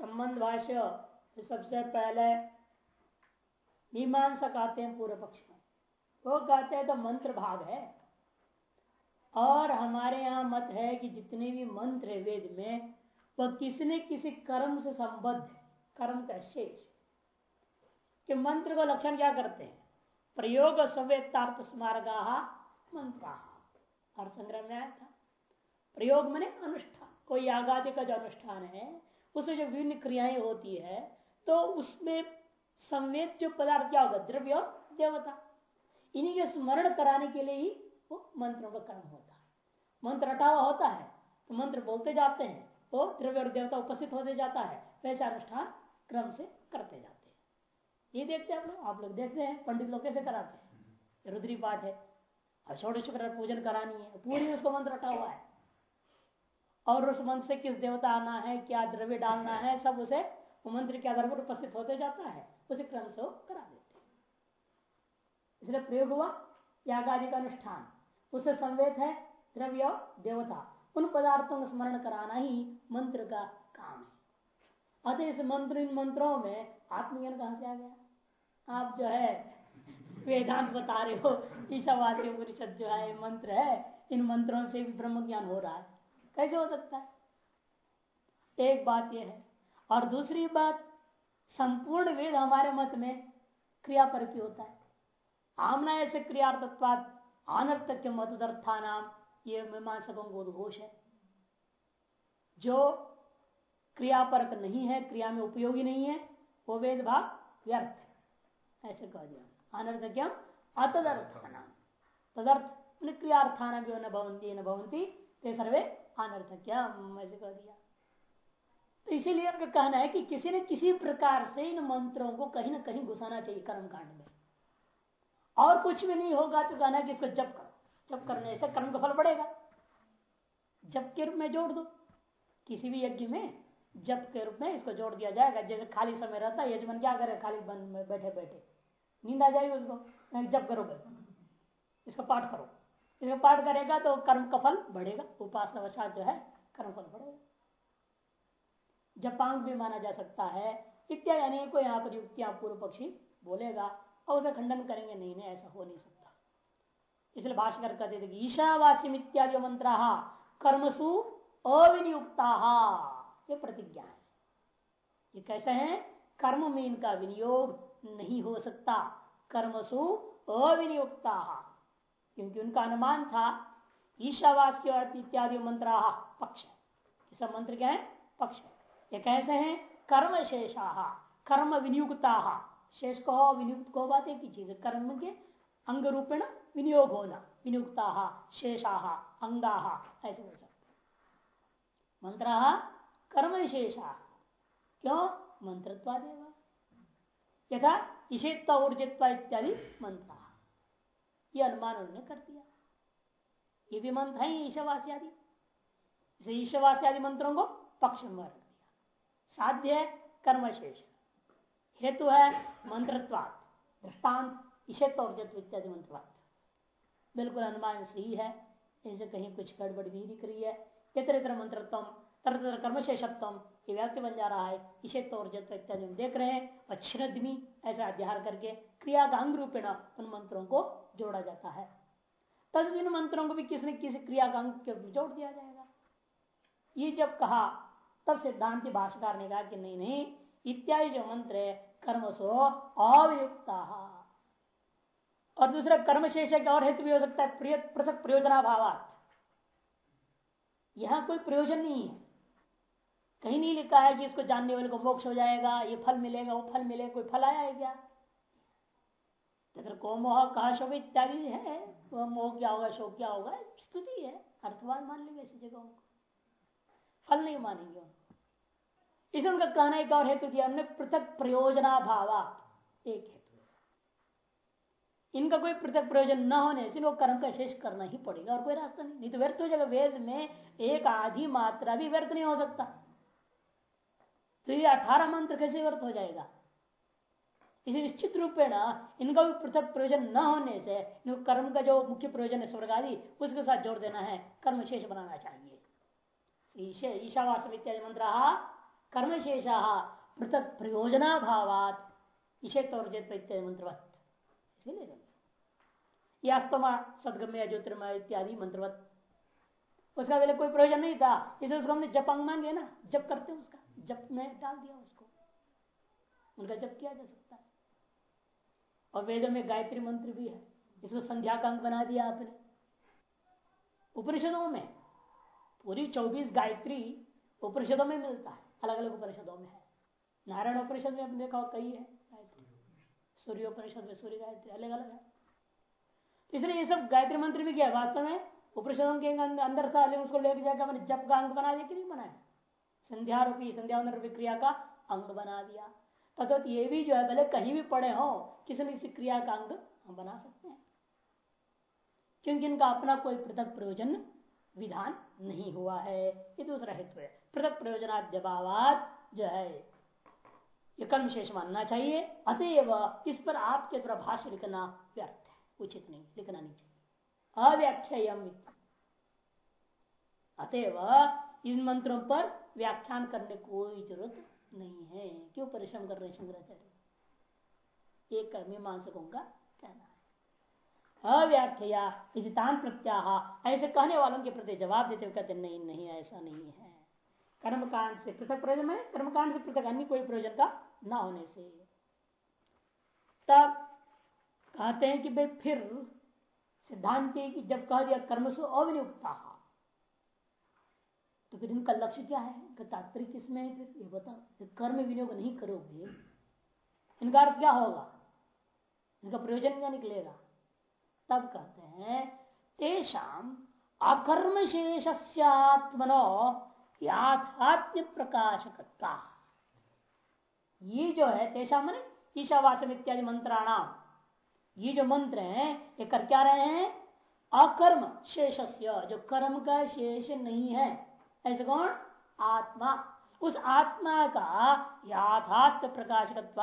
संबंध भाष्य सबसे पहले मीमांसा कहते हैं पूर्व पक्ष में वो कहते हैं तो मंत्र भाग है। और हमारे यहाँ मत है कि जितने भी मंत्र है वेद में वह किसी न किसी कर्म से संबद्ध है? कर्म का शेष। कि मंत्र को लक्षण क्या करते हैं? प्रयोग सवेतार्थ स्मारका मंत्र। और संग्रह में आया था। प्रयोग मैंने अनुष्ठान। कोई आगादि का जो अनुष्ठान है उसमें जो विभिन्न क्रियाएँ होती है तो उसमें संवेद जो पदार्थ, क्या होगा? द्रव्य और देवता। इन्हीं के स्मरण कराने के लिए ही वो मंत्रों का कर्म होता है। मंत्र हटा हुआ होता है तो मंत्र बोलते जाते हैं तो द्रव्य और देवता उपस्थित होते जाता है, वैसे अनुष्ठान क्रम से करते जाते हैं। ये देखते हैं आप लोग देखते हैं, पंडित लोग कैसे कराते हैं? रुद्री पाठ है और छोटे पूजन करानी है, पूरी उसको मंत्र रटा हुआ है। और उस मंत्र से किस देवता आना है, क्या द्रव्य डालना है, सब उसे मंत्र के आधार पर उपस्थित होते जाता है। उसे क्रम से करा देते इसलिए प्रयोग हुआ यागादि का अनुष्ठान। उससे संवेद है द्रव्य देवता। उन पदार्थों का स्मरण कराना ही मंत्र का काम है। अतः इस मंत्र, इन मंत्रों में आत्मज्ञान कहाँ से आ गया? आप जो है, वेदांत बता रहे हो ईशावादी उपनिषद जो है मंत्र है। इन मंत्रों से भी ब्रह्म ज्ञान हो रहा है। कैसे हो सकता है? एक बात यह है। और दूसरी बात, संपूर्ण वेद हमारे मत में क्रिया पर की होता है। आमना ऐसे क्रियार्थत्वाद अनर्थक मतदर्था नाम ये मीमांसकों को उद्घोष है। जो क्रियापरक नहीं है, क्रिया में उपयोगी नहीं है, वो वेद भाग व्यर्थ। ऐसे कह दिया। अनर्थ क्या अतदर्थाना तदर्थ क्रियार्थाना भी न भवंती न भवंती ते सर्वे अनर्थ क्या? ऐसे कह दिया। तो इसीलिए उनका कहना है कि किसी न किसी प्रकार से इन मंत्रों को कहीं ना कहीं घुसाना चाहिए कर्म कांड में। और कुछ भी नहीं होगा तो कहना है कि इसको जब करो। जब करने से कर्म का फल बढ़ेगा। जब के रूप में जोड़ दो। किसी भी यज्ञ में जब के रूप में इसको जोड़ दिया जाएगा। जैसे खाली समय रहता है, यजमान क्या करे? खाली बन बैठे बैठे नींद आ जाएगी उसको। जब करोगे। इसका पाठ करो। इसका पाठ करेगा तो कर्म का फल बढ़ेगा। उपासना वसात जो है, कर्म फल बढ़ेगा। जपांग भी माना जा सकता है। इत्यादि अनेकों यहाँ पर युक्तियाँ पूर्व पक्षी बोलेगा और उसे खंडन करेंगे, नहीं नहीं, ऐसा हो नहीं सकता। इसलिए भाषकर कहते थे कि ईशावास्यम इत्यादि मंत्र कर्मसु अविनियुक्ता। ये प्रतिज्ञा है। ये कैसे है? कर्म में इनका विनियोग नहीं हो सकता। कर्मसु अविनियुक्ता। क्योंकि उनका अनुमान था, ईशावास्य इत्यादि मंत्र पक्ष इस मंत्र क्या है? पक्ष ये कैसे हैं? कर्म शेषा कर्म विनियुक्ता शेष को विनियुक्त को बात एक ही चीज़ कर्म के अंग रूपेण विनियोग होना, विनियुक्ता, शेषा, अंगा, ऐसे बोल सकते मंत्र कर्म विशेषा क्यों? मंत्रत्वादेव। यथा ईशित्व ऊर्जित्व इत्यादि मंत्र। ये अनुमान उन्होंने कर दिया। ये भी मंत्र है ईशवासी आदि इसे ईशवासी आदि मंत्रों को पक्ष में रख दिया। साध्य है, कर्मशेष हेतु है मंत्रत्वाद दृष्टांत ईशत्व और इत्यादि मंत्रवाद बिल्कुल अनुमान सही है इसे कहीं कुछ गड़बड़ भी दिख रही है। इतर इतर मंत्रत्व तरह तरह कर्मशेषत्व ये व्याप्ति बन जा रहा है। ईशत्व और इत्यादि हम देख रहे हैं अच्छी ऐसा अध्यार करके क्रिया का अंग रूपेण उन मंत्रों को जोड़ा जाता है। तब इन मंत्रों को भी किसी न किसी क्रिया का अंग के जोड़ दिया जाएगा? ये जब कहा, तब सिद्धांत भाषाकार ने कहा कि नहीं नहीं, इत्यादि जो मंत्र है, कर्म सो अवियुक्ता। और दूसरा कर्म शेष है और हेतु भी हो सकता है पृथक प्रयोजना भावात यहाँ कोई प्रयोजन नहीं है। कहीं नहीं लिखा है कि इसको जानने वाले को मोक्ष हो जाएगा, ये फल मिलेगा, वो फल मिलेगा कोई फल आया है क्या? को मोह कहा शोक इत्यादि है। वह मोह क्या होगा शोक क्या होगा? स्तुति है। अर्थवाद मान लेंगे ऐसी जगह फल नहीं मानेंगे इसे उनका कहना एक और हेतु दिया हमने पृथक प्रयोजना भावा एक हेतु इनका कोई पृथक प्रयोजन न होने से वो कर्म का शेष करना ही पड़ेगा और कोई रास्ता नहीं। नहीं तो व्यर्थ हो जाएगा। वेद में एक आधी मात्रा भी व्यर्थ नहीं हो सकता। तो ये अठारह मंत्र कैसे व्यर्थ हो जाएगा? इसे निश्चित रूपेण इनका भी पृथक प्रयोजन न होने से, इनको कर्म का जो मुख्य प्रयोजन है, स्वर्ग आदि, उसके साथ जोड़ देना है कर्म शेष बनाना चाहिए। ईशावास इत्यादि मंत्र, कर्मशेषा, पृथक प्रयोजना भावात इसे मंत्रवत। इसीलिए यास्तमा, सदगम्य ज्योतिर्मय इत्यादि मंत्रवत। उसका पहले कोई प्रयोजन नहीं था, इसे उसको हमने जप अंग लिया ना, जप करते उसका। जप में डाल दिया उसको, उनका जप किया जा सकता है। और वेदों में गायत्री मंत्र भी है इसको संध्या का अंक बना दिया आपने। उपनिषदों में, पूरी चौबीस गायत्री उपनिषदों में मिलता है अलग अलग उपनिषदों में है। नारायण उपनिषद में अपने देखा कई है गायत्री। उपनिषद में सूर्य गायत्री अलग अलग है। इसलिए ये सब गायत्री मंत्र भी क्या है? वास्तव में उपनिषदों के अंदर था लेकिन उसको लेके जाकर मैंने जप का अंक बना दिया कि नहीं बनाया संध्या रूपी संध्या क्रिया का अंग बना दिया। तथा ये भी जो है, भले कहीं भी पड़े हो, किसी न किसी क्रिया का अंग हम बना सकते हैं। क्योंकि इनका अपना कोई पृथक प्रयोजन विधान नहीं हुआ है। ये दूसरा हेतु है। पृथक प्रयोजनाद्यभावाद जो है, ये कर्म शेष मानना चाहिए। अतएव इस पर आपके द्वारा भाष्य लिखना व्यर्थ है। उचित नहीं, लिखना नहीं चाहिए। अव्याख्यम अतएव इन मंत्रों पर व्याख्यान करने कोई ज़रूरत नहीं है। क्यों परिश्रम कर रहे शंकराचार्य? एक कर्मी मानसकों का कहना है। अव्याख्या तान प्रत्याह ऐसे कहने वालों के प्रति जवाब देते हुए कहते नहीं नहीं, ऐसा नहीं है। कर्मकांड से पृथक प्रयोजन है कर्मकांड से पृथक अन्य कोई प्रयोजन का ना होने से। तब कहते हैं कि भाई फिर सिद्धांति की जब कह दिया कर्म से अविनियुक्ता तो फिर इनका लक्ष्य क्या है? तात्पर्य किसमें है? फिर ये बताओ। कर्म विनियोग नहीं करोगे, इनका अर्थ क्या होगा? इनका प्रयोजन क्या निकलेगा? तब कहते हैं तेषाम अकर्म शेषस्यात्मनो याथात्म प्रकाशकता ये जो है, तेषा मन ईशावासम इत्यादि मंत्राणाम ये जो मंत्र हैं, ये कर क्या रहे हैं? अकर्म शेषस्य जो कर्म का शेष नहीं है। ऐसे कौन आत्मा। उस आत्मा का यथार्थ प्रकाशक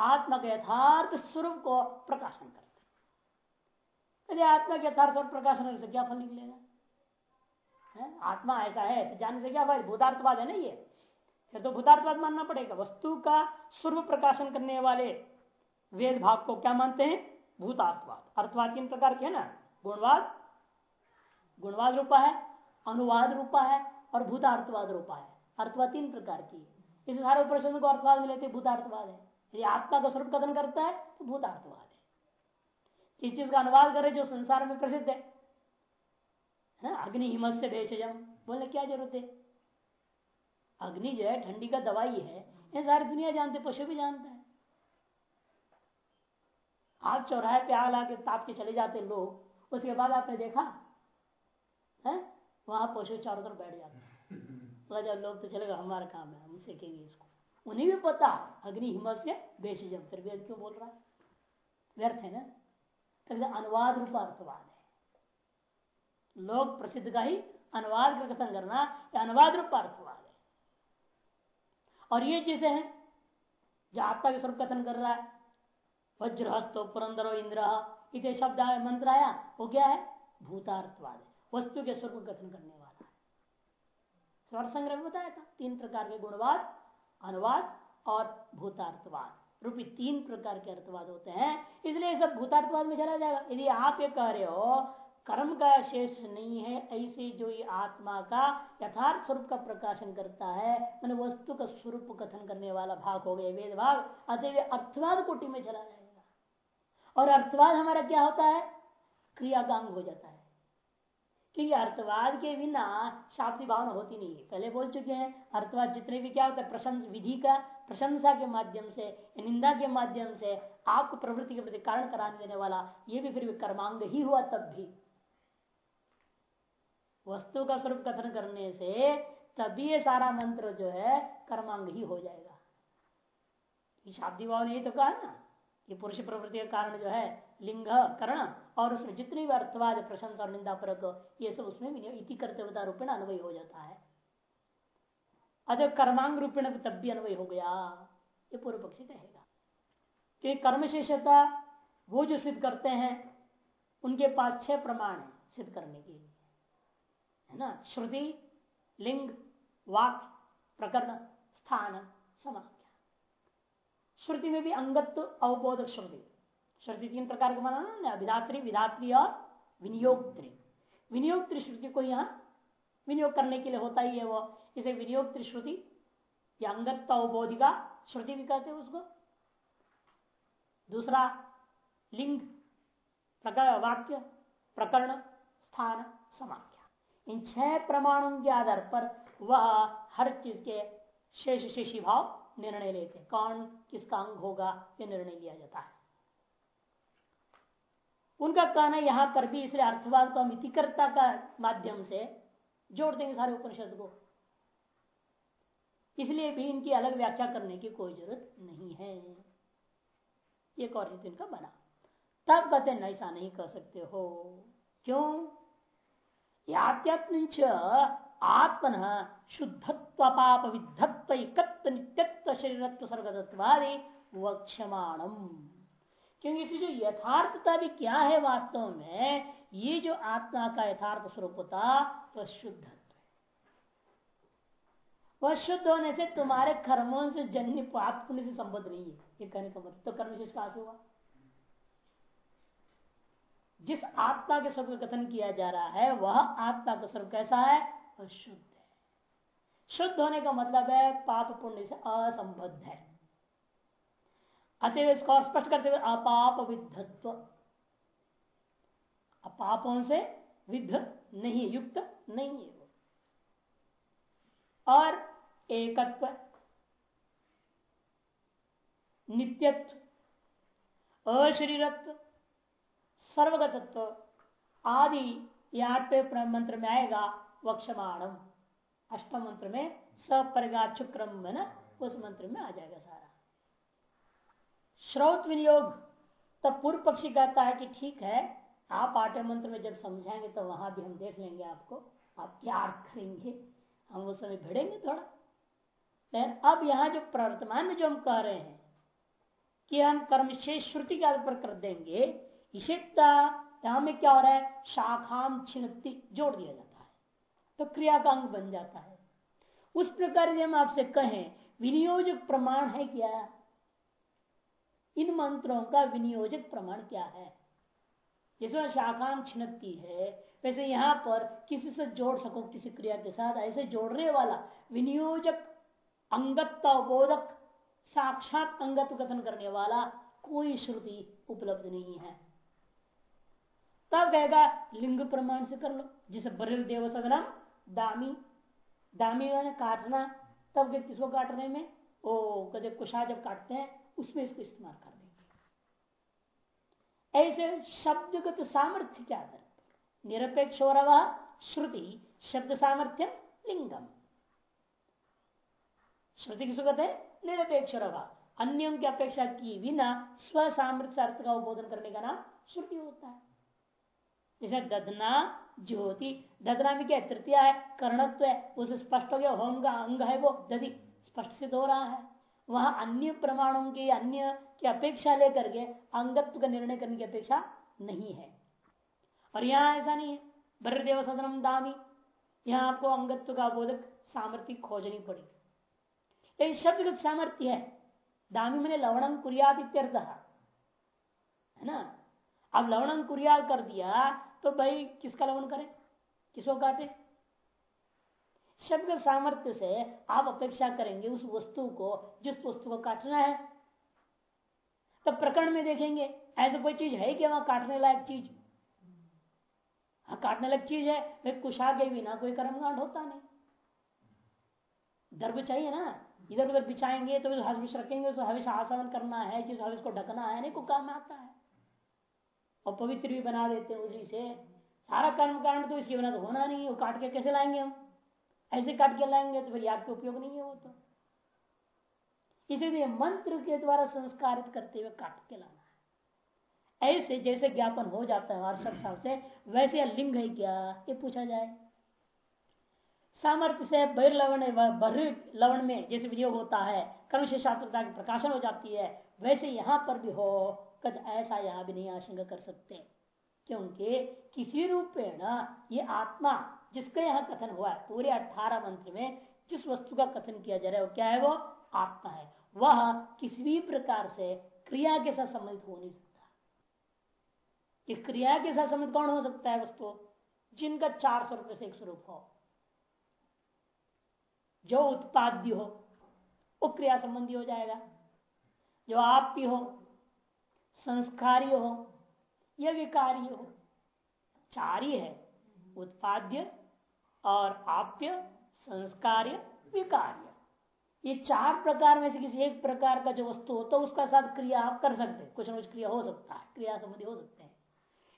आत्मा के यथार्थ स्वरूप को प्रकाशन करते यदि आत्मा के यथार्थ स्वरूप प्रकाशन से क्या फल निकलेगा? आत्मा ऐसा है, ऐसे जानने से क्या फ़ायदा भूतार्थवाद है ना ये। फिर तो भूतार्थवाद मानना पड़ेगा। वस्तु का स्वरूप प्रकाशन करने वाले वेद भाग को क्या मानते हैं? भूतार्थवाद। अर्थवाद तीन प्रकार के है ना? गुणवाद? गुणवाद रूपा है, अनुवाद रूपा है और भूतार्थवाद रूपा है। अर्थवाद तीन प्रकार की है। इस सारे प्रश्न को अर्थवाद में लेते भूतार्थवाद है। यदि आत्मा का स्वरूप कथन करता है तो भूतार्थवाद है। इस चीज़ का अनुवाद करे जो संसार में प्रसिद्ध है? अग्नि हिमत से भेषजम बोलने क्या ज़रूरत है? अग्नि जो है, ठंडी का दवाई है। ये सारी दुनिया जानते, पशु भी जानता है। आप चौराहे पे आग ला के ताप के चले जाते लोग। उसके बाद आपने देखा? है? वहाँ पशु चारों तरफ़ बैठ जाते हैं। जब लोग तो चलेगा, हमारा काम है, हम सीखेंगे इसको। उन्हें भी पता अग्नि हिम्मत से बेशजम फिर भी क्यों बोल रहा है? व्यर्थ है ना? तो अनुवाद रूप अर्थवाद है। लोग प्रसिद्ध का ही अनुवाद का कथन करना अनुवाद रूप अर्थवाद है। और ये चीज़ें हैं जो आत्मा के स्वरूप कथन कर रहा है, वज्रहस्तो पुरंदरो इंद्र इतने शब्द मंत्र आया, वो क्या है? भूतार्थवाद है। वस्तु के स्वरूप गठन करने वाला है। स्वर संग्रह बताया था, तीन प्रकार के गुणवाद, अनुवाद और भूतार्थवाद। रूपी तीन प्रकार के अर्थवाद होते हैं, इसलिए सब भूतार्थवाद में चला जाएगा। यदि आप ये कह रहे हो, कर्म का शेष नहीं है, ऐसे जो ये आत्मा का यथार्थ स्वरूप का प्रकाशन करता है, मैंने वस्तु का स्वरूप कथन करने वाला भाग हो गया वेद भाग अतः अर्थवाद कोटि में चला जाएगा। और अर्थवाद हमारा क्या होता है? क्रियागांग हो जाता है। क्योंकि अर्थवाद के बिना शाब्दी भावना होती नहीं है। पहले बोल चुके हैं, अर्थवाद जितने भी क्या होता है, प्रशंस विधि का, प्रशंसा के माध्यम से, निंदा के माध्यम से आपको प्रवृत्ति के प्रति कारण कराने देने वाला, ये भी फिर भी कर्मांग ही हुआ तब भी। वस्तु का स्वरूप कथन करने से तभी ये सारा मंत्र जो है, कर्मांग ही हो जाएगा। शाब्दी भाव ने तो कहा ना, ये पुरुष प्रवृत्ति का कारण जो है, लिंग, करण और उसमें जितनी भी अर्थवाद, प्रशंसा और निंदा परक ये सब उसमें इति कर्तव्यता रूपेण अन्वय हो जाता है। अतः कर्मांग रूपेण तब भी अन्वय हो गया, ये पूर्व पक्षी कहेगा। कि कर्मशेषता, वो जो सिद्ध करते हैं, उनके पास छह प्रमाण है सिद्ध करने के लिए। है ना? श्रुति, लिंग, वाक, प्रकरण, स्थान, समाख्या। श्रुति में भी अंगत्व अवबोधक श्रुति। श्रुति तीन प्रकार का माना अभिधात्री विधात्री और विनियोगत्री विनियोगत्री श्रुति को यहाँ विनियोग करने के लिए होता ही है वो। इसे विनियोगत्री श्रुति या अवबोधिका श्रुति भी कहते हैं उसको। दूसरा, लिंग, प्रकार, वाक्य, प्रकरण, स्थान, समाख्या। इन छह प्रमाणों के आधार पर वह हर चीज़ के शेष शेषी भाव निर्णय लेते कौन, किसका अंग होगा यह निर्णय लिया जाता है। उनका कहना यहाँ पर भी इसलिए अर्थवाद को हम इतिकर्ता का माध्यम से जोड़ देंगे सारे उपनिषद को। इसलिए भी इनकी अलग व्याख्या करने की कोई ज़रूरत नहीं है। एक और हेतु इनका बना। तब कहते ऐसा नहीं कर सकते हो। क्यों? यात्यात्म आत्मन शुद्धत्व पाप विद्धत्व एकत्व नित्यत्व, शरीरत्व सर्वतत्वादि वक्षमाणम क्योंकि इसी जो यथार्थता भी क्या है वास्तव में, ये जो आत्मा का यथार्थ स्वरूप स्वरूपता वह शुद्ध वह शुद्ध होने से तुम्हारे कर्मों से जन्य पाप पुण्य से संबंध नहीं है। ये कहने का मतलब तो कर्म से से हुआ। जिस आत्मा के स्वरूप का कथन किया जा रहा है, वह आत्मा का स्वरूप कैसा है? वह शुद्ध है। शुद्ध होने का मतलब है पाप पुण्य से असंबद्ध है। अतः इसको स्पष्ट करते हुए अपाप विद्धत्व। अपापों से? विद्ध नहीं, युक्त नहीं है और एकत्व, नित्यत्व, अशरीरत्व, सर्वगतत्व आदि ये आठवें मंत्र में आएगा, वक्षमाणम। अष्टम मंत्र में सपरिगा शुक्रम उस मंत्र में आ जाएगा श्रोत विनियोग, तब पूर्व पक्षी कहता है कि ठीक है, आप आठवें मंत्र में जब समझाएँगे तो वहाँ भी हम देख लेंगे आपको, आप क्या अर्थ करेंगे। हम उस समय भिड़ेंगे थोड़ा। लेकिन अब यहाँ जो प्रवर्तमान में जो हम कह रहे हैं, कि हम कर्म शेष श्रुति के आधार पर कर देंगे इशिता यहाँ में क्या हो रहा है? शाखाम छिन्नति जोड़ दिया जाता है। तो क्रिया का अंग बन जाता है। उस प्रकार हम आपसे कहें, विनियोजक प्रमाण है क्या? इन मंत्रों का विनियोजक प्रमाण क्या है? जिसमें शाखाम छिन्नति है, वैसे यहाँ पर किसी से जोड़ सको, किसी क्रिया के साथ ऐसे जोड़ने वाला विनियोजक, अंगत्व बोधक, साक्षात अंगत्व कथन करने वाला कोई श्रुति उपलब्ध नहीं है। तब कहेगा, लिंग प्रमाण से कर लो। जिसे बरिल देव सदनम, दामी दामी काटना। तब किसको काटने में, ओ कदे कुशा जब काटते हैं। उसमें इसको इस्तेमाल कर देंगे। ऐसे शब्दगत सामर्थ्य क्या कर निरपेक्ष हो रहा श्रुति शब्द सामर्थ्य लिंगम। श्रुति किसको कहते हैं? निरपेक्ष अन्यों की अपेक्षा की बिना स्व सामर्थ्य अर्थ का उद्बोधन करने का नाम श्रुति होता है। जैसे दधना, ज्योति, दधना में क्या तृतीय है, कर्णत्व है, उसे स्पष्ट हो गया होम का अंग है वो, दधि। स्पष्ट सिद्ध हो रहा है। वहाँ अन्य प्रमाणों के, अन्य की अपेक्षा लेकर के अंगत्व का निर्णय करने की अपेक्षा नहीं है। और यहाँ ऐसा नहीं है। बर देव सदनम दामी। यहाँ आपको अंगत्व का बोधक सामर्थ्य खोजनी पड़ी लेकिन शब्द सामर्थ्य है। दामी मैंने लवणम कुरियात है ना? अब लवणम कुरिया कर दिया तो भाई किसका लवण करें? किसको काटे? शब्द सामर्थ्य से आप अपेक्षा करेंगे उस वस्तु को, जिस वस्तु को काटना है। तो प्रकरण में देखेंगे, ऐसा कोई चीज़ है कि वहाँ काटने लायक चीज़? हाँ काटने लायक चीज़ है भाई कुशा के बिना कोई कर्मकांड होता नहीं। दर्भ चाहिए ना। इधर उधर बिछाएँगे तो हविष रखेंगे उसको हविष आसन करना है, जिस हविष को ढकना है, नहीं को काम आता है। और पवित्र भी बना देते हैं उसी से। सारा कर्म कारण तो इसके बिना तो होना नहीं है, वो काट के कैसे लाएँगे हम? ऐसे काट के लाएँगे तो फिर याद का उपयोग नहीं है वो तो। इसीलिए मंत्र के द्वारा संस्कारित करते हुए काट के लाना है। ऐसे जैसे ज्ञापन हो जाता है वार्षक साहब से, वैसे लिंग है क्या? ये पूछा जाए। सामर्थ्य से बहिर्लवण लवण में जैसे विनियोग होता है कर्म से शास्त्रता की प्रकाशन हो जाती है, वैसे यहाँ पर भी हो, कद ऐसा यहाँ भी नहीं आशंका कर सकते। क्योंकि किसी रूपेण ये आत्मा जिसका यहाँ कथन हुआ है पूरे अठारह मंत्र में जिस वस्तु का कथन किया जा रहा है वो क्या है वो आत्मा है। वह किसी भी प्रकार से क्रिया के साथ संबंधित हो नहीं सकता। कि क्रिया के साथ संबंधित कौन हो सकता है वस्तु? जिनका चार स्वरूप से एक स्वरूप हो। जो उत्पाद्य हो वो क्रिया संबंधी हो जाएगा। जो आप्य हो संस्कार्य हो या विकारी हो चार ही है। उत्पाद्य और आप्य, संस्कार्य, विकार्य। ये चार प्रकार में से किसी एक प्रकार का जो वस्तु हो तो उसका साथ क्रिया आप कर सकते हैं। कुछ ना कुछ क्रिया हो सकता है, क्रिया संबंधी हो सकते हैं।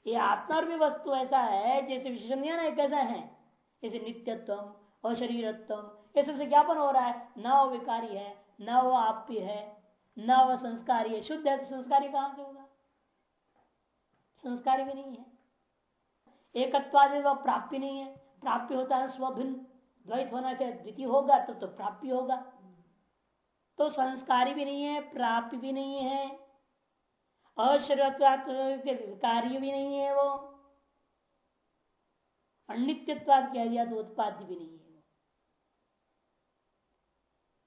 ये आत्मा भी वस्तु ऐसा है, जैसे विशेषण ना कैसा है? जैसे नित्यत्व अशरीरत्व ये सबसे ज्ञापन हो रहा है। न विकारी है, न वो आप्य है, न वो संस्कारी है। शुद्ध है तो संस्कारी कहाँ से होगा? संस्कारी भी नहीं है। एकत्वाद प्राप्ति नहीं है। प्राप्ति होता है स्वभिन्न द्वैत होना चाहिए द्वितीय होगा तो, तो प्राप्ति होगा। तो संस्कारी भी नहीं है प्राप्ति भी नहीं है कार्य भी नहीं है वो। अनित्यत्वाद कह दिया तो उत्पाद भी नहीं है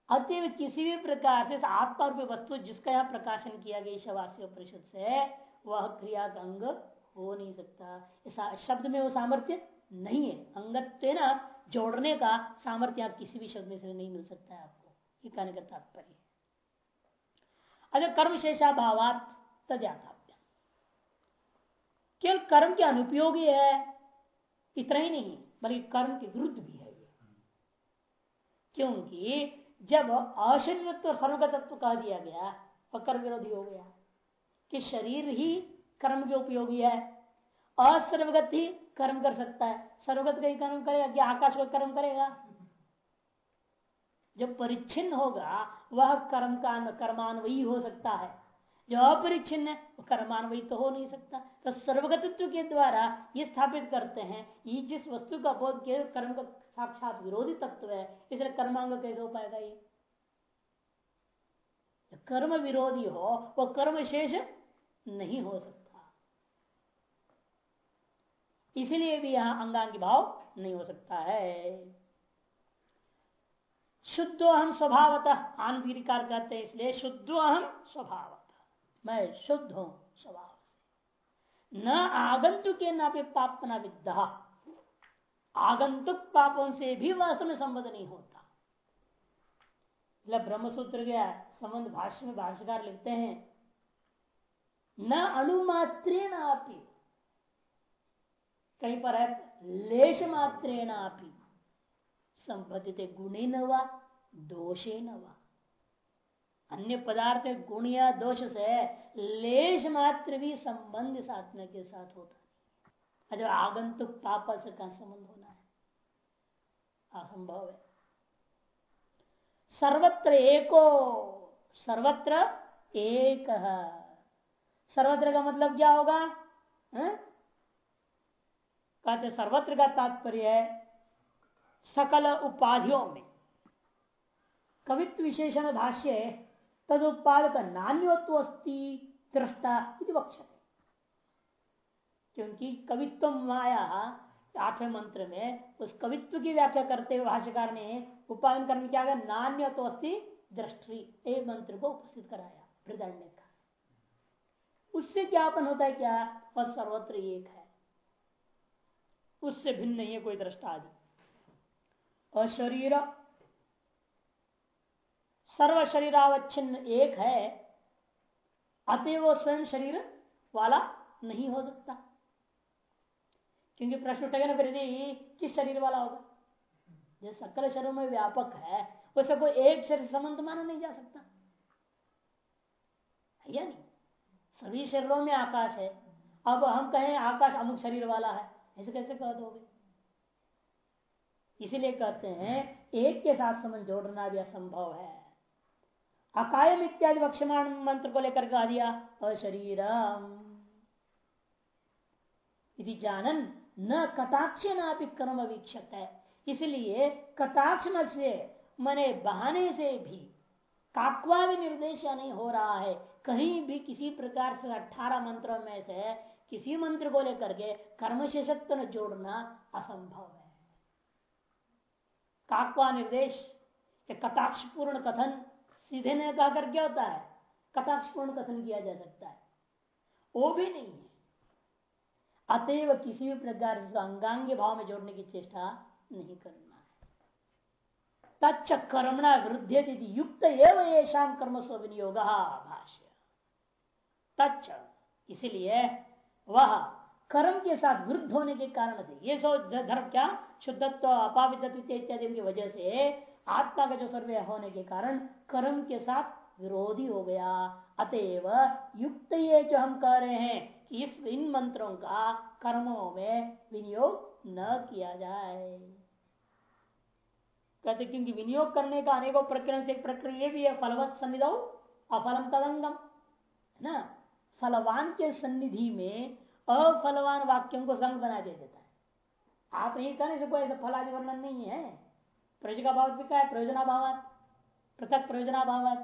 अतएव किसी भी प्रकार से आत्मा रूप वस्तु जिसका यहाँ प्रकाशन किया गया शवासी परिषद से वह क्रिया का अंग हो नहीं सकता। शब्द में वो सामर्थ्य नहीं है। अंगत्व जोड़ने का सामर्थ्य आप किसी भी शब्द में से नहीं मिल सकता है आपको। ये कहने का तात्पर्य अगर कर्म शेषा भावात तद्याथाप्य केवल कर्म के अनुपयोगी है, इतना ही नहीं, बल्कि कर्म के विरुद्ध भी है ये। क्योंकि जब अशरीरत्व सर्वगतत्व कह दिया गया, वह कर्म विरोधी हो गया। कि शरीर ही कर्म के उपयोगी है असर्वगत ही कर्म कर सकता है। सर्वगत का ही कर्म करेगा क्या आकाश को कर्म करेगा? जो परिच्छिन्न होगा, वह कर्म का कर्मान्वयी हो सकता है। जो अपरिच्छिन्न है, वो कर्मान्वयी तो हो नहीं सकता। तो सर्वगतत्व के द्वारा ये स्थापित करते हैं, ये जिस वस्तु का बोध के कर्म का साक्षात विरोधी तत्व है, इसलिए कर्मांग कैसे हो पाएगा ये? कर्म विरोधी हो वह कर्म शेष नहीं हो सकता। इसलिए भी यहाँ अंगांगी भाव नहीं हो सकता है। शुद्ध अहम स्वभावतः आनवीरिकार कहते हैं इसलिए शुद्ध अहम स्वभावतः। मैं शुद्ध हूँ स्वभाव से। न आगंतुक के ना पाप न विद्या आगंतुक पापों से भी वास्तव में संबंध नहीं होता। ब्रह्मसूत्र गया संबंध भाष्य में भाष्यकार लिखते हैं, न अनुमात्रेण आपी कहीं पर है, लेश मात्रेण आपी। संबद्धित गुणे न वा, दोषे न वा। अन्य पदार्थ गुण या दोष से लेश मात्र भी संबंध इस के साथ होता है। आगंतुक पाप से का संबंध होना है? असंभव है। सर्वत्र एको, सर्वत्र एक। सर्वत्र का मतलब क्या होगा? है? कहते सर्वत्र का तात्पर्य है, सकल उपाधियों में। कवित्व विशेषण भाष्य तद उत्पादक नान्योत्व अस्थि दृष्टा वक्षते। क्योंकि कवित्व माया, आठवें मंत्र में, उस कवित्व की व्याख्या करते हुए भाष्यकार ने उत्पादन करने क्या गया नान्य तो अस्थि दृष्टि एक मंत्र को उपस्थित कराया, हृदय का उससे ज्ञापन होता है क्या? वह सर्वत्र एक है। उससे भिन्न नहीं है कोई दृष्टा आदि अशरीर सर्व शरीरावच्छिन्न एक है अतः वो स्वयं शरीर वाला नहीं हो सकता। क्योंकि प्रश्न उठेगा ना फिर किस शरीर वाला होगा? जो सकल शरीर में व्यापक है, उसे कोई एक शरीर संबंध माना नहीं जा सकता। है या नहीं? सभी शरीरों में आकाश है। अब हम कहें आकाश अमुक शरीर वाला है। ऐसे कैसे कह दोगे? इसीलिए कहते हैं, एक के साथ संबंध जोड़ना भी असंभव है। अकायम इत्यादि वक्षमाण मंत्र को लेकर कह दिया, अशरीरम। यदि जानन, न कटाक्ष ना भी कर्म वीक्षक है। इसलिए कटाक्ष से मने बहाने से भी काकवा भी निर्देश नहीं हो रहा है। कहीं भी किसी प्रकार से अठारह मंत्रों में से किसी मंत्र को लेकर के कर्म शेषत्व जोड़ना असंभव है। काकवा निर्देश कटाक्ष पूर्ण कथन सीधे ने कहा कर क्या होता है? कटाक्ष पूर्ण कथन किया जा सकता है। वो भी नहीं है। अतएव किसी भी प्रकार से अंगांग भाव में जोड़ने की चेष्टा नहीं करना है। तच्च कर्मणा वृद्ध युक्त एवं ये शाम कर्म स्व विनियोग भाष्य। तच्च। इसलिए वह, कर्म के साथ विरुद्ध होने के कारण से। ये सो धर्म क्या? शुद्धत्व अपावित्व इत्यादि की वजह से आत्मा का जो सर्वे होने के कारण कर्म के साथ विरोधी हो गया। अतएव युक्त ये जो हम कह रहे हैं कि इस इन मंत्रों का कर्मों में विनियोग न किया जाए। कहते क्योंकि विनियोग करने का अनेकों प्रक्रिया से एक प्रक्रिया भी है, फलवत सन्निधो, अफलम तदंगम है ना? फलवान के सन्निधि में अफलवान वाक्यों को संग बना दे देता है। आप नहीं कहने से कोई ऐसा फलादि वर्णन नहीं है। प्रयोजन का भाव भी क्या है? प्रयोजनाभाव पृथक प्रयोजनाभाव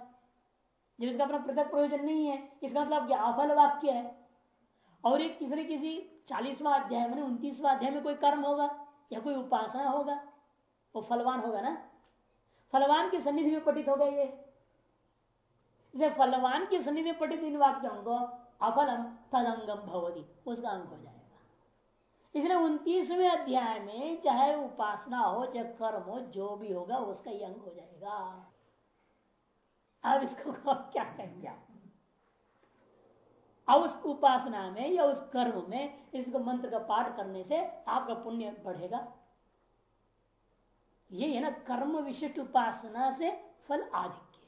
जब इसका अपना पृथक प्रयोजन नहीं है। इसका मतलब अफल वाक्य है। और एक तीसरे किसी चालीसवा अध्याय में, उन्तीसवा अध्याय में कोई कर्म होगा या कोई उपासना होगा, वो फलवान होगा ना? फलवान की सन्निधि में पठित हो गए ये। फलवान की सन्निधि में पठित इन वाक्यों को अफलम तदंगम भवदी उसका अंग हो जाएगा इसलिए उनतीसवें अध्याय में चाहे उपासना हो, चाहे कर्म हो, जो भी होगा, उसका अंग हो जाएगा। अब इसको क्या कहेंगे अब उस उपासना में या उस कर्म में इसको मंत्र का पाठ करने से आपका पुण्य बढ़ेगा। ये है ना, कर्म विशिष्ट उपासना से फल आधिक्य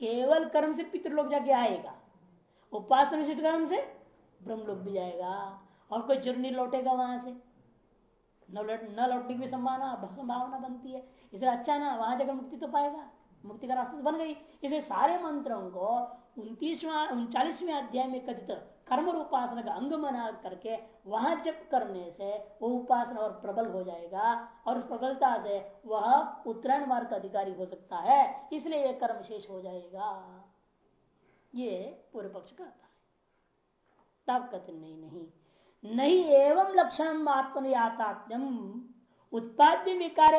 केवल कर्म से पितृलोक जाके आएगा। उपासना विशिष्ट कर्म से ब्रह्मलोक भी जाएगा, और कोई ज़रूर नहीं लौटेगा वहाँ से। न लौट, न लौटने की संभावना संभावना बनती है। इसलिए अच्छा ना, वहाँ जाकर मुक्ति तो पाएगा। मुक्ति का रास्ता तो बन गई। इसलिए सारे मंत्रों को उनतीसवा, उनचालीसवें अध्याय में कथित कर्म उपासना का अंग मना करके वहाँ जप करने से वो उपासना और प्रबल हो जाएगा, और उस प्रबलता से वह उत्तरायण मार्ग का अधिकारी हो सकता है। इसलिए यह कर्म शेष हो जाएगा। ये पूर्व पक्ष कहता है। तब कथन नहीं नहीं। नहीं एवं लक्षण आत्मनियातात्म्यम उत्पाद्य विकार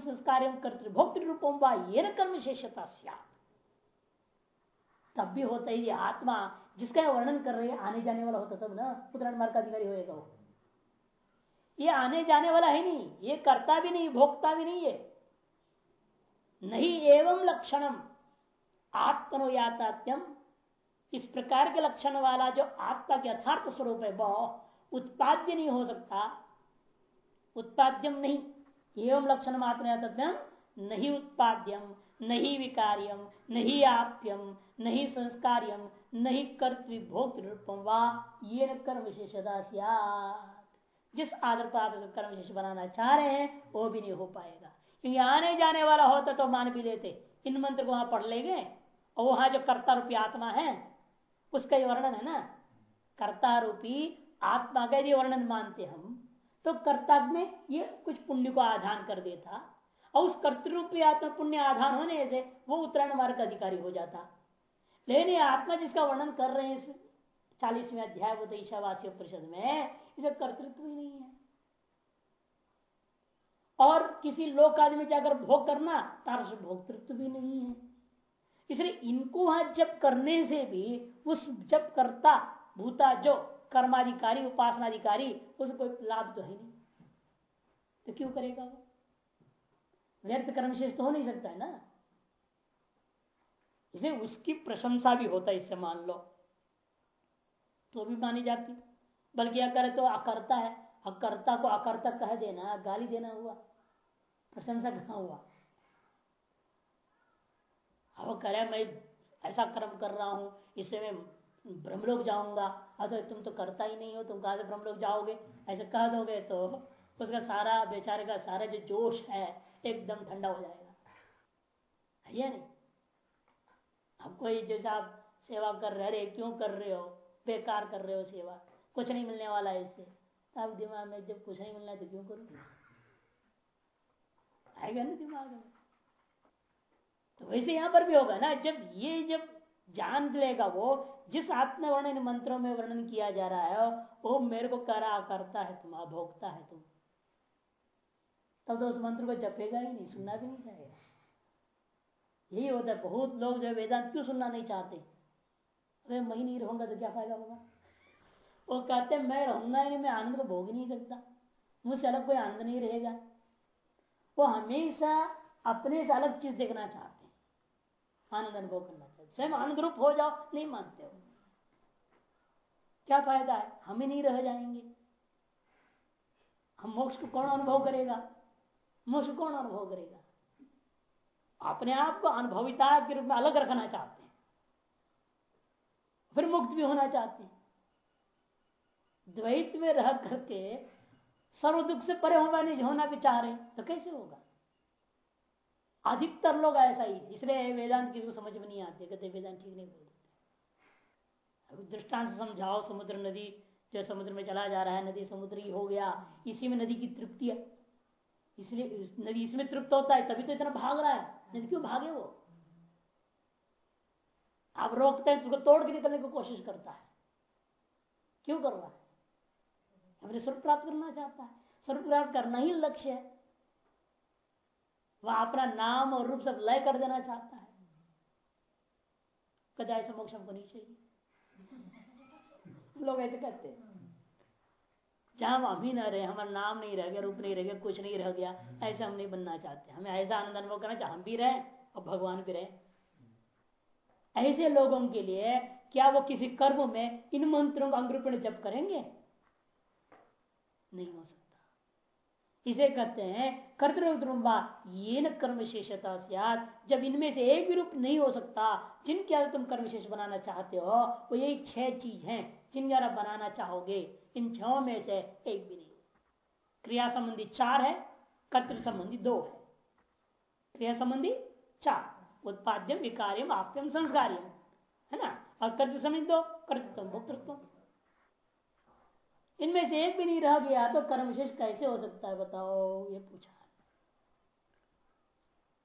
संस्कार कर्तृभोक्तृ रूपों व ये न कर्म शेषता तब भी होता ही आत्मा, जिसका वर्णन कर रहे आने जाने वाला होता तब ना, उत्तरायण मार्ग अधिकारी होएगा वो। ये आने जाने वाला है नहीं, ये करता भी नहीं भोगता भी नहीं है। नहीं एवं लक्षणम आत्मनो यातात्यम इस प्रकार के लक्षण वाला जो आत्मा के यथार्थ स्वरूप है, वह उत्पाद्य नहीं हो सकता। उत्पाद्यम नहीं। एवं लक्षण आत्मयात्यम नहीं उत्पाद्यम, नहीं विकार्यम, नहीं आप्यम, नहीं संस्कार्यम, नहीं कर्तृभोक्तृपम ये न कर्म विशेषता जिस आदर पर आप कर्म विशेष बनाना चाह रहे हैं, वो भी नहीं हो पाएगा। क्योंकि आने जाने वाला होता तो मान भी लेते। इन मंत्र को वहाँ पढ़ लेंगे। और वहाँ जो कर्ता रूपी आत्मा है उसका ये वर्णन है ना? कर्ता रूपी आत्मा का यदि वर्णन मानते हम। तो कर्ता में ये कुछ पुण्य को आधान कर देता और उस कर्तरूपी आत्मा पुण्य आधान होने से वो उत्तरायण मार्ग का अधिकारी हो जाता। लेकिन आत्मा जिसका वर्णन कर रहे हैं इस चालीसवें अध्याय ईशावासी परिषद में, इसे कर्तृत्व ही नहीं है। और किसी लोक आदि में जाकर भोग करना, तार भोक्तृत्व भी नहीं है। इसलिए इनको वहाँ जब करने से भी, उस जब करता, भूता, जो कर्माधिकारी, उपासनाधिकारी, उसे कोई लाभ तो है नहीं। तो क्यों करेगा वो? व्यर्थ कर्म शेष तो हो नहीं सकता है ना? इसे उसकी प्रशंसा भी होता है, इससे मान लो। तो भी मानी जाती। बल्कि अगर तो अकर्ता है। अकर्ता को अकर्ता कह देना, गाली देना हुआ। प्रशंसा कहा हुआ? अब करे मैं ऐसा कर्म कर रहा हूँ, इससे मैं ब्रह्मलोक जाऊँगा। अगर तुम तो करता ही नहीं हो, तुम कहा से ब्रह्मलोक जाओगे? ऐसे कह दोगे तो उसका सारा बेचारे का सारा जो जोश है, एकदम ठंडा हो जाएगा। है नहीं? अब कोई जैसे आप सेवा कर रहे क्यों कर रहे हो? बेकार कर रहे हो सेवा। कुछ नहीं मिलने वाला है इससे। अब दिमाग में जब कुछ नहीं मिलना है तो क्यों करो आएगा ना दिमाग में? तो वैसे यहाँ पर भी होगा ना, जब ये जब जान लेगा वो, जिस आत्म वर्णन मंत्रों में वर्णन किया जा रहा है, वो मेरे को करा करता है तुम भोगता है तुम। तब तो उस मंत्र को जपेगा ही नहीं, सुनना भी नहीं चाहेगा। यही होता है, बहुत लोग जो वेदांत क्यों सुनना नहीं चाहते? अरे, मैं नहीं रहूँगा तो क्या फ़ायदा होगा? वो कहते मैं रहूँगा ही नहीं, मैं आनंद को भोग नहीं सकता। मुझसे अलग कोई आनंद नहीं रहेगा। वो हमेशा अपने से अलग चीज़ देखना चाहते आनंद अनुभव करना चाहते स्वयं आनंद रूप हो जाओ, नहीं मानते हो। क्या फ़ायदा है? हम ही नहीं रह जाएँगे। हम मोक्ष को कौन अनुभव करेगा? मोक्ष कौन अनुभव करेगा? अपने आप को अनुभविता के रूप में अलग रखना चाहते हैं। फिर मुक्त भी होना चाहते हैं। द्वैत में रह करके सर्व दुख से परे होगा नहीं, होना भी चाह रहे तो कैसे होगा? अधिकतर लोग ऐसा ही इसलिए वेदांत किसी को समझ में नहीं आते, कहते वेदांत ठीक नहीं बोलते। दृष्टांत समझाओ, समुद्र नदी, जो समुद्र में चला जा रहा है, नदी समुद्र ही हो गया, इसी में नदी की तृप्ति है। इसलिए नदी, इसमें तृप्त होता है, तभी तो इतना भाग रहा है। नहीं क्यों भागे वो? आप रोकते हैं तो उसको तोड़ के निकलने की कोशिश करता है। क्यों कर रहा है? अपने स्वरूप प्राप्त करना चाहता है। स्वरूप प्राप्त करना ही लक्ष्य है। वह अपना नाम और रूप सब लय कर देना चाहता है। कदा ऐसा मोक्ष हमको नहीं चाहिए। लोग ऐसे कहते हैं। जहाँ हम अभी न रहे, हमारा नाम नहीं रह गया, रूप नहीं रह गया, कुछ नहीं रह गया, ऐसा हम नहीं बनना चाहते। हमें ऐसा आनंद अनुभव करना चाहे हम भी रहे और भगवान भी रहे। ऐसे लोगों के लिए क्या वो किसी कर्म में इन मंत्रों का अंगरूपण जप करेंगे? नहीं हो सकता। इसे कहते हैं कर्तृबा ये न कर्म विशेषता जब इनमें से एक भी रूप नहीं हो सकता, जिनके तुम कर्म विशेष बनाना चाहते हो, वो यही छह चीज़ हैं, जिनके द्वारा बनाना चाहोगे। इन छो में से एक भी नहीं। क्रिया संबंधी चार है कर्तृ संबंधी दो है। क्रिया संबंधी चार। उत्पाद्यम, विकार्यम, आप्यम, संस्कार्यम। है ना? और कर्तृ संबंधी दो, कर्तृत्व, भोक्तृत्व। इनमें से एक भी नहीं रह गया तो कर्म विशेष कैसे हो सकता है, बताओ? ये पूछा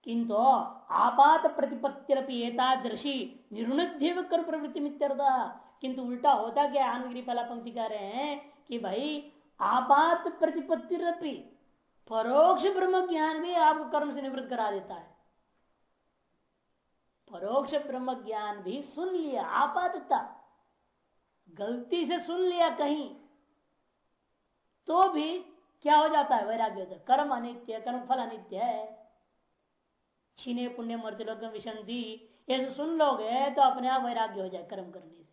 किंतु आपात प्रतिपत्ति एतादृशी निर्णुद्यव कर प्रवृत्ति किंतु उल्टा होता क्या? आनंदगिरी पहला पंक्ति कह रहे हैं कि भाई, आपात प्रतिपत्ति परोक्ष ब्रह्म ज्ञान भी आपको कर्म से निवृत्त करा देता है। परोक्ष ब्रह्म ज्ञान भी सुन लिया, आपातता। गलती से सुन लिया कहीं तो भी क्या हो जाता है? वैराग्य कर्म अनित्य, कर्म फल अनित्य है। छीने, पुण्य मर्द लोग ये सुन लोगे तो अपने आप वैराग्य हो जाए कर्म करने से।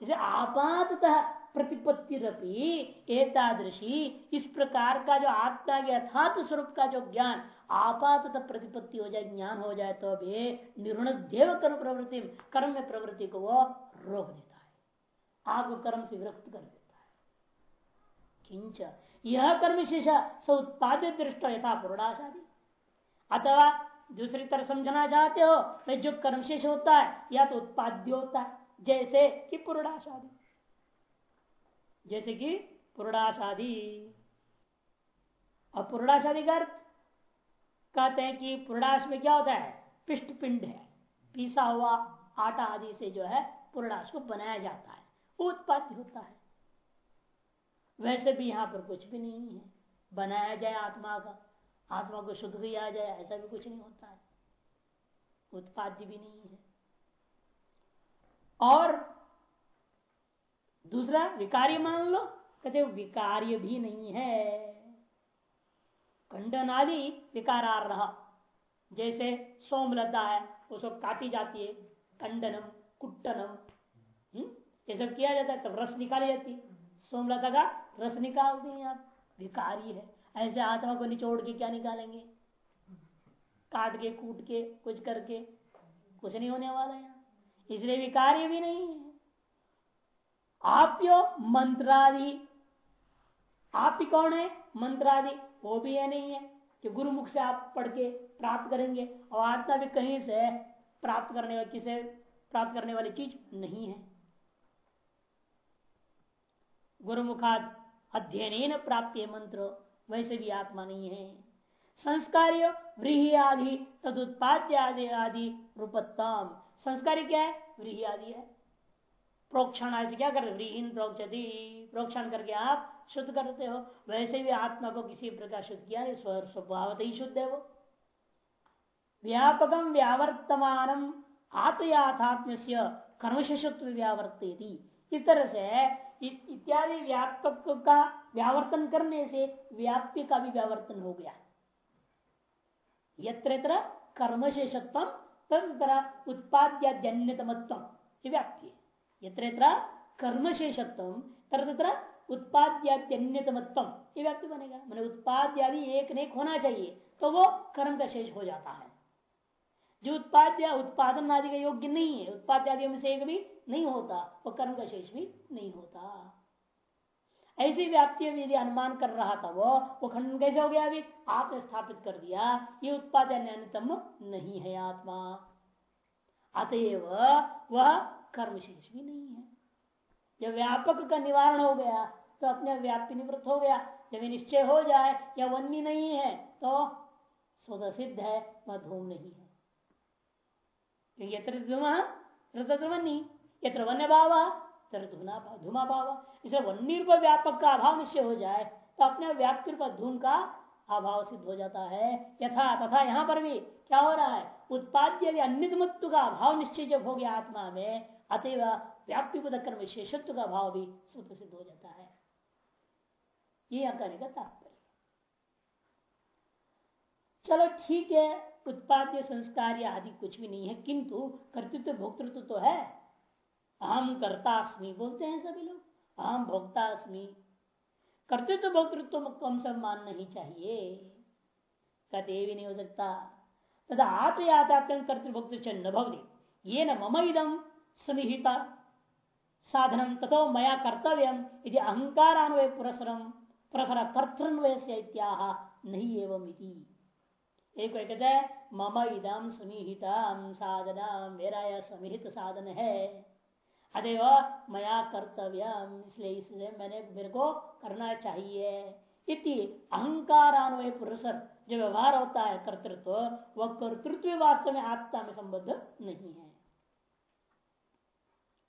इसे आपातः प्रतिपत्ति रपी एतादृशी, इस प्रकार का जो आत्मा के यथार्थ स्वरूप का जो ज्ञान आपात प्रतिपत्ति हो जाए, ज्ञान हो जाए तो भी निर्णय देव कर्म प्रवृत्ति कर्म में प्रवृत्ति को वो रोक देता है। आपको कर्म से विरक्त कर देता किंच यह कर्म शेष स उत्पाद्य दृष्ट यथा पूर्णाशादी। अथवा दूसरी तरह समझना चाहते हो तो जो कर्मशेष होता है या तो उत्पाद्य होता है जैसे कि पुरुषादि जैसे कि पुरुषादि और पुरुषादि का अर्थ, कहते हैं कि पुरुषाश में क्या होता है? पिष्ट पिंड है। पीसा हुआ आटा आदि से जो है पुरुषाश को बनाया जाता है। उत्पाद्य होता है। वैसे भी यहाँ पर कुछ भी नहीं है। बनाया जाए आत्मा का, आत्मा को शुद्ध किया जाए, ऐसा भी कुछ नहीं होता है। उत्पाद्य भी नहीं है। और दूसरा विकार्य मान लो, कहते विकार्य भी नहीं है। खंडन आदि विकारार रहा जैसे सोमलता है उसको काटी जाती है। खंडनम, कुट्टनम हम्म? ये सब किया जाता है, तब रस निकाली जाती है। सोमलता का रस निकालते हैं आप। विकारी है। ऐसे आत्मा को निचोड़ के क्या निकालेंगे? काट के, कूट के, कुछ करके। कुछ नहीं होने वाला है इसलिए विकार्य भी नहीं है। आप्यो मंत्रादि, आप ही कौन है? मंत्रादि, वो भी है नहीं है कि गुरुमुख से आप पढ़ के प्राप्त करेंगे। और आत्मा भी कहीं से प्राप्त करने किसे प्राप्त करने वाली चीज़ नहीं है। गुरुमुखाद अध्ययन प्राप्त मंत्र, वैसे भी आत्मा नहीं है। संस्कार्य व्रीहि आदि तदुत्पाद्य आदि आदि रूपत्तम। संस्कार क्या है? व्रीहि आदि है। प्रोक्षण ऐसे क्या करते व्रीहीन प्रोक्षति। प्रोक्षण करके आप शुद्ध करते हो। वैसे भी आत्मा को किसी प्रकार शुद्ध किया नहीं स्वभाव ही शुद्ध है वो। व्यापकम व्यावर्तमान आत्मयाथात्म से कर्मशेषत्व व्यावर्ते इस तरह से इत्यादि व्यापक का व्यावर्तन करने से व्याप्य का भी व्यावर्तन हो गया। यत्र कर्मशेषत्व तदरा उत्पाद्यान्यतमत्व ये व्याप्ति है। यत्र कर्मशेषत्व तत्र उत्पाद्यान्यतमत्व ये व्याप्ति बनेगा। मैंने उत्पाद उत्पाद्यादि एक ने एक होना चाहिए तो वो कर्म का शेष हो जाता है। जो उत्पाद्य, उत्पादन आदि का योग्य नहीं है उत्पाद उत्पाद्यादि में से एक भी नहीं होता वो कर्म का शेष भी नहीं होता। ऐसी व्याप्ति में यदि अनुमान कर रहा था वो वो खंडन कैसे हो गया अभी? आपने स्थापित कर दिया, ये उत्पाद न्यूनतम नहीं है आत्मा। अतएव वह कर्म शेष भी नहीं है। जब व्यापक का निवारण हो गया तो अपने व्याप्ति निवृत्त हो गया। जब निश्चय हो जाए, या वन्य नहीं है तो स्वतः सिद्ध है, वह धूम नहीं है। क्योंकि यत्र धूम यत्र वन्य भाव धुमा भाव इसे वन्य रूप व्यापक का अभाव निश्चय हो जाए तो अपने व्याप्ति रूप धूम का अभाव सिद्ध हो जाता है। यथा तथा यहाँ पर भी क्या हो रहा है? उत्पाद्य अन्यतमत्व का अभाव निश्चय जब हो गया आत्मा में, अतएव व्याप्ति कर्म विशेषत्व का भाव भी सूत्र सिद्ध हो जाता है। ये यहाँ कहने का तात्पर्य। चलो ठीक है, उत्पाद्य, संस्कार आदि कुछ भी नहीं है, किंतु कर्तृत्व, भोक्तृत्व तो है। अहम कर्तास्मी, बोलते हैं सभी लोग। अहम भोक्तास्मी। कर्तृत्व भोक्तृत्व को हम सब मानना ही चाहिए। कहते भी नहीं हो सकता। तथा आप कर्तृभोक्त न भवनी ये न मम इदम समिहिता साधनम तथो मया कर्तव्य यदि अहंकार अन्वय पुरस्रम पुरस्र कर्तृन्वय से नहीं एवं एक कहते, मम इदम समिहिता साधना मेरा यह समिहित साधन है अतएव मया कर्तव्य इसलिए इसलिए मैंने मेरे को करना चाहिए। इति अहंकारान्वय पुरुषर जो व्यवहार होता है कर्तृत्व, वह कर्तृत्व वास्तव में आत्मा में संबद्ध नहीं है।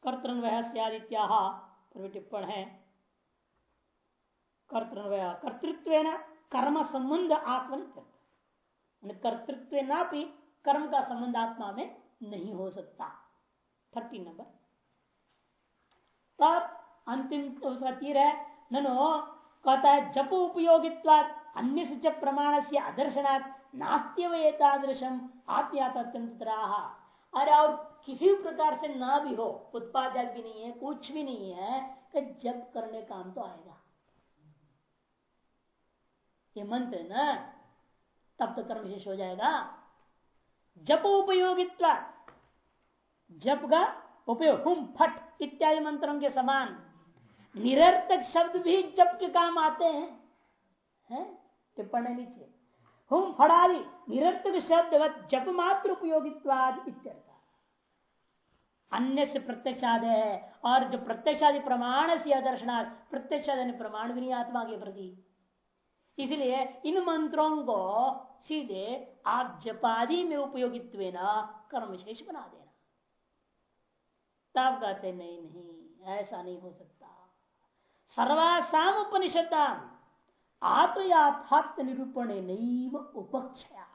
कर्तृन्वय टिप्पण है। कर्तृन्वय कर्तृत्व कर्म संबंध आत्मा कर्तृत्व ना भी कर्म का संबंध आत्मा में नहीं हो सकता। थर्टीन नंबर। तब अंतिम उसका तीर है ननो कहता है, जप उपयोगित्वा अन्य से प्रमाण से आदर्शनाथ नास्त्यवतादृशम आत्मयातराह अरे और किसी प्रकार से ना भी हो उत्पाद भी नहीं है, कुछ भी नहीं है, कि जप करने काम तो आएगा। ये मंत्र है ना, तब तो कर्म विशेष हो जाएगा। जप उपयोगित्व जप का उपयोग हुम फट इत्यादि मंत्रों के समान। निरर्थक शब्द भी जब के काम आते हैं। है? टिप्पणी नीचे हुम फड़ादि निरर्थक शब्द जप मात्र उपयोगित्वाद इत्यर्थ। अन्य से प्रत्यक्ष प्रत्यक्षाद है, और जो प्रत्यक्षादि प्रमाण से दर्शनाथ प्रत्यक्षादि प्रमाण भी नहीं आत्मा के प्रति। इसलिए इन मंत्रों को सीधे आप जपादि में उपयोगित्व कर्म शेष बना देना तब कहते, नहीं नहीं, ऐसा नहीं हो सकता। सर्वासाम उपनिषदा आत्मयाथात्म निरूपण नहीं उपक्षया।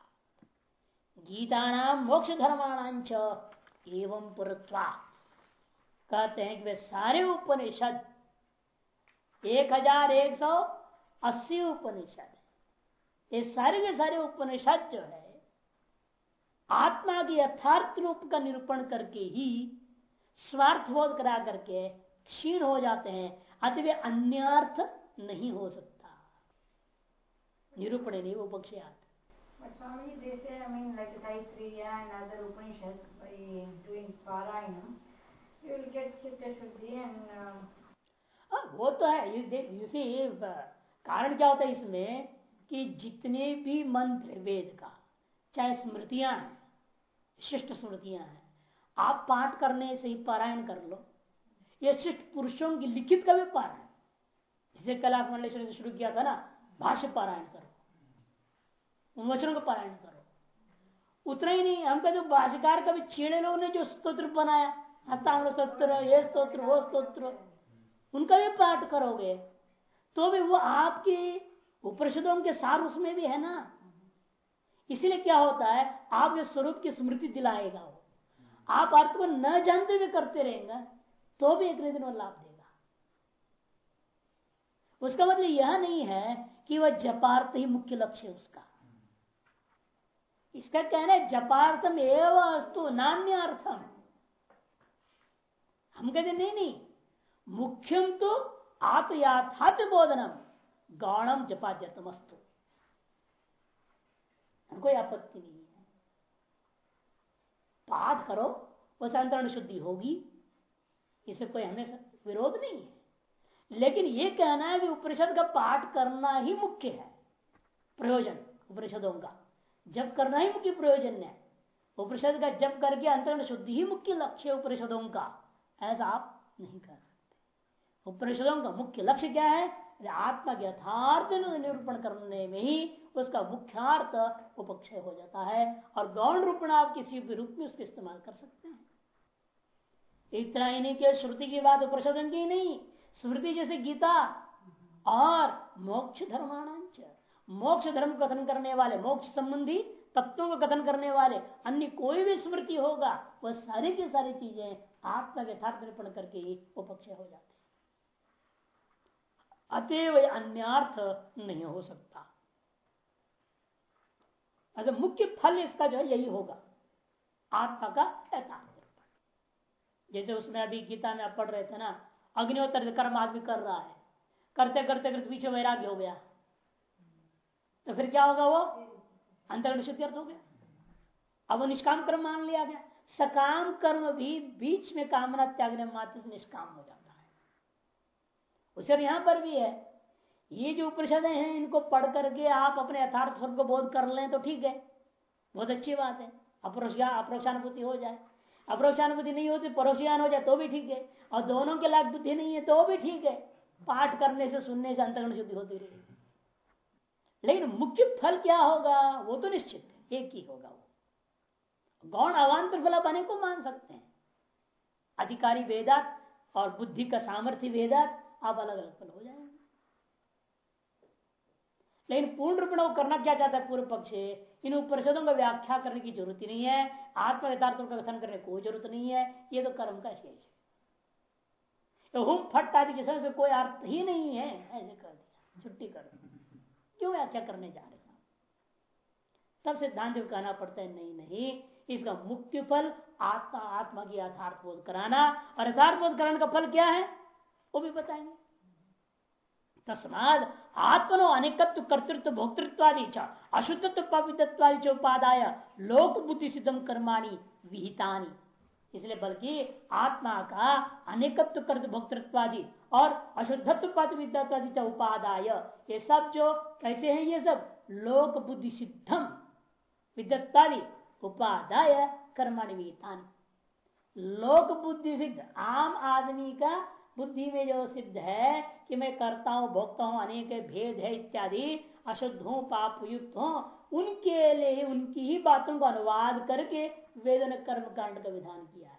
गीता नाम मोक्ष धर्माणांच एवं पुरत्वा कहते हैं कि वे सारे उपनिषद, एक हज़ार एक सौ अस्सी उपनिषद ये सारे के सारे उपनिषद जो है, आत्मा की यथार्थ रूप का निरूपण करके ही स्वार्थ बोध करा करके क्षीण हो जाते हैं अति वे अन्यर्थ नहीं हो सकता। निरूपण नहीं वो पक्ष याद स्वामी वो तो है यू सी uh, कारण क्या होता है इसमें कि जितने भी मंत्र वेद का चाहे स्मृतियाँ हैं शिष्ट स्मृतियाँ हैं आप पाठ करने से ही पारायण कर लो। ये शिष्ट पुरुषों की लिखित का भी पारायण। जिसे कैलाश मंडलेश्वर से शुरू किया था ना, भाष्य पारायण करो। वचनों का पारायण करो। उतना ही नहीं, हम कहते भाष्यकार का भी छेड़े लोगों ने जो स्त्रोत्र बनाया। हस्तांग स्त्रोत्र ये स्त्रोत्र वो स्त्रोत्र उनका भी पाठ करोगे। तो भी वो आपके उपनिषदों के सार उसमें भी है ना। इसीलिए क्या होता है, आप जो स्वरूप की स्मृति दिलाएगा वो। आप अर्थ को न जानते हुए करते रहेंगे तो भी एक दिन वो लाभ देगा। उसका मतलब यह नहीं है कि वह जपार्थ ही मुख्य लक्ष्य है उसका। इसका कहना है, जपार्थम एवं अस्तु नान्य अर्थम हम कहते नहीं नहीं, मुख्यम तो आत्याथात बोधनम, गौणम जपाद्यतमस्तु कोई आपत्ति नहीं पाठ करो बस अंतरण शुद्धि होगी। इसे कोई हमें विरोध नहीं है। लेकिन यह कहना है कि उपनिषद का पाठ करना ही मुख्य है, प्रयोजन उपनिषदों का। जब करना ही मुख्य प्रयोजन है, उपनिषद का जब करके अंतरण शुद्धि ही मुख्य लक्ष्य उपनिषदों का। ऐसा आप नहीं कर सकते। उपनिषदों का मुख्य लक्ष्य क्या है? आत्मा के यथार्थ निरूपण करने में ही उसका मुख्यार्थ उपक्षय हो जाता है और गौण रूपण आप किसी भी रूप में उसका इस्तेमाल कर सकते हैं। इतना ही नहीं कि श्रुति की बात उपनिषदों की नहीं स्मृति जैसे गीता और मोक्ष धर्माणांच। मोक्ष धर्म कथन करने वाले, मोक्ष संबंधी तत्वों का कथन करने वाले, अन्य कोई भी स्मृति होगा, वह सारी की सारी चीज़ें आत्मा यथार्थ निरूपण करके ही उपक्षय हो जाते अतएव अन्यर्थ नहीं हो सकता। अगर मुख्य फल इसका जो है यही होगा। आत्मा का यथार्थ जैसे उसमें अभी गीता में पढ़ रहे थे ना, अग्निहोत्र कर्म आदमी कर रहा है। करते करते करते पीछे वैराग्य हो गया। तो फिर क्या होगा वो? अंतर्गत शुद्धि अर्थ हो गया। अब वो निष्काम कर्म मान लिया गया। सकाम कर्म भी बीच में कामना त्यागने मात्र निष्काम हो जाता है। उसे यहाँ पर भी है। ये जो उपनिषद हैं, इनको पढ़ करके आप अपने यथार्थ स्वरूप को बोध कर लें तो ठीक है। बहुत अच्छी बात है। अप्रोक्षानुभूति हो जाए। अप्रोक्षानुभूति नहीं होती परोक्षान हो जाए तो भी ठीक है। और दोनों के लायक बुद्धि नहीं है तो भी ठीक है। पाठ करने से सुनने से अंतरण शुद्धि होती रहेगी। लेकिन मुख्य फल क्या होगा? वो तो निश्चित है। एक ही होगा वो। गौण अवान्तर फल बने को मान सकते हैं। अधिकारी वेदात और बुद्धि का सामर्थ्य वेदात, आप अलग अलग फल हो जाएँगे। लेकिन पूर्ण रूप में करना क्या चाहता है पूर्व पक्ष इन उपरिषदों का व्याख्या करने की ज़रूरत ही नहीं है आत्म यथार्थों का कथन करने की कोई ज़रूरत नहीं है ये तो कर्म का शेष है हुम फट आदि किसी से कोई अर्थ ही नहीं है ऐसे कर दिया छुट्टी कर क्यों व्याख्या करने जा रहे हैं तब सिद्धांत कहना पड़ता है नहीं नहीं इसका मुक्ति फल आत्मा आत्मा की यथार्थ बोध कराना और यथार्थ बोध कराने का फल क्या है वो भी बताएँगे तस्माद आत्मनो अनेकत्व कर्तृत्व भोक्तृत्वादि अशुद्धत्व पवित्रत्वादि च उपादाय लोक बुद्धि सिद्धम कर्माणी विहितानी इसलिए बल्कि आत्मा का अनेकत्व कर्त भोक्तृत्वादि और अशुद्धत्व पवित्रत्वादि च उपादाय ये सब जो कैसे हैं ये सब लोक बुद्धि सिद्धम विद्यत्वादि उपादाय कर्माणी विहितानी लोक बुद्धि सिद्ध आम आदमी का बुद्धि में जो सिद्ध है कि मैं करता हूँ, भोगता हूँ, अनेक भेद है इत्यादि, अशुद्ध हो, पाप युक्त हो, उनके लिए उनकी ही बातों का अनुवाद करके वेदन कर्म कांड का विधान किया है।